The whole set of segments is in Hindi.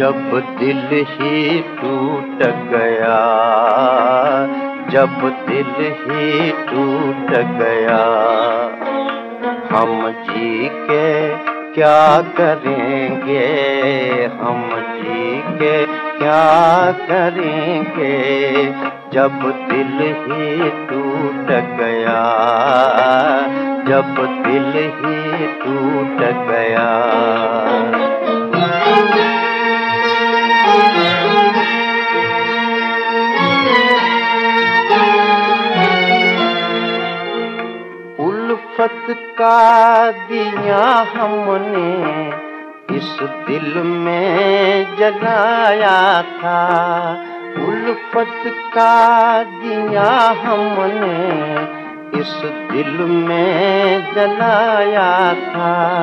दिल ही टूट गया, जब दिल ही टूट गया, हम जी के क्या करेंगे, हम जी के क्या करेंगे, जब दिल ही टूट गया, जब दिल ही टूट गया। उल्फत का दिया हमने, इस दिल में जलाया था। उल्फत का दिया हमने, इस दिल में जलाया था।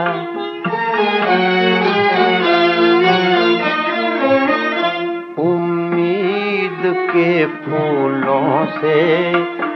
उम्मीद के फूलों से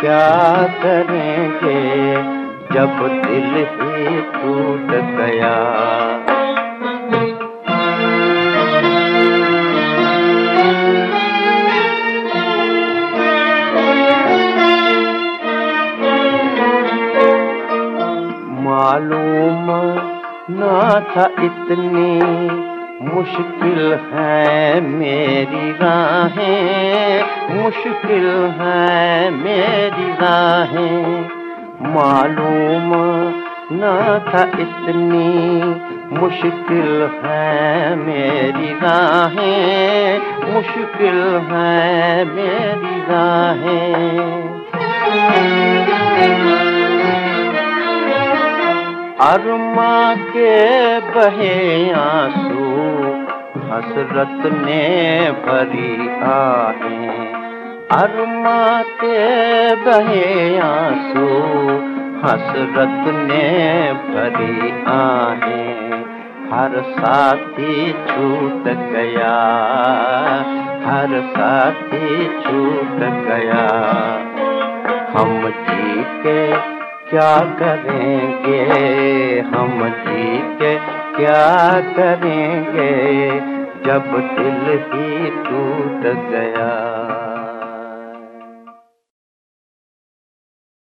क्या करेंगे? जब दिल ही टूट गया। मालूम ना था इतनी मुश्किल है मेरी राहें, मुश्किल है मेरी राहें। मालूम न था इतनी मुश्किल है मेरी राहें, मुश्किल है मेरी राहें। अरमा के बहे आँसू हसरत ने भरी आहे। अरमा के बहे आँसू हसरत ने भरी आहे। हर साथी छूट गया, हर साथी छूट गया। हम जी के क्या करेंगे? हम जी के क्या करेंगे? जब दिल ही टूट गया।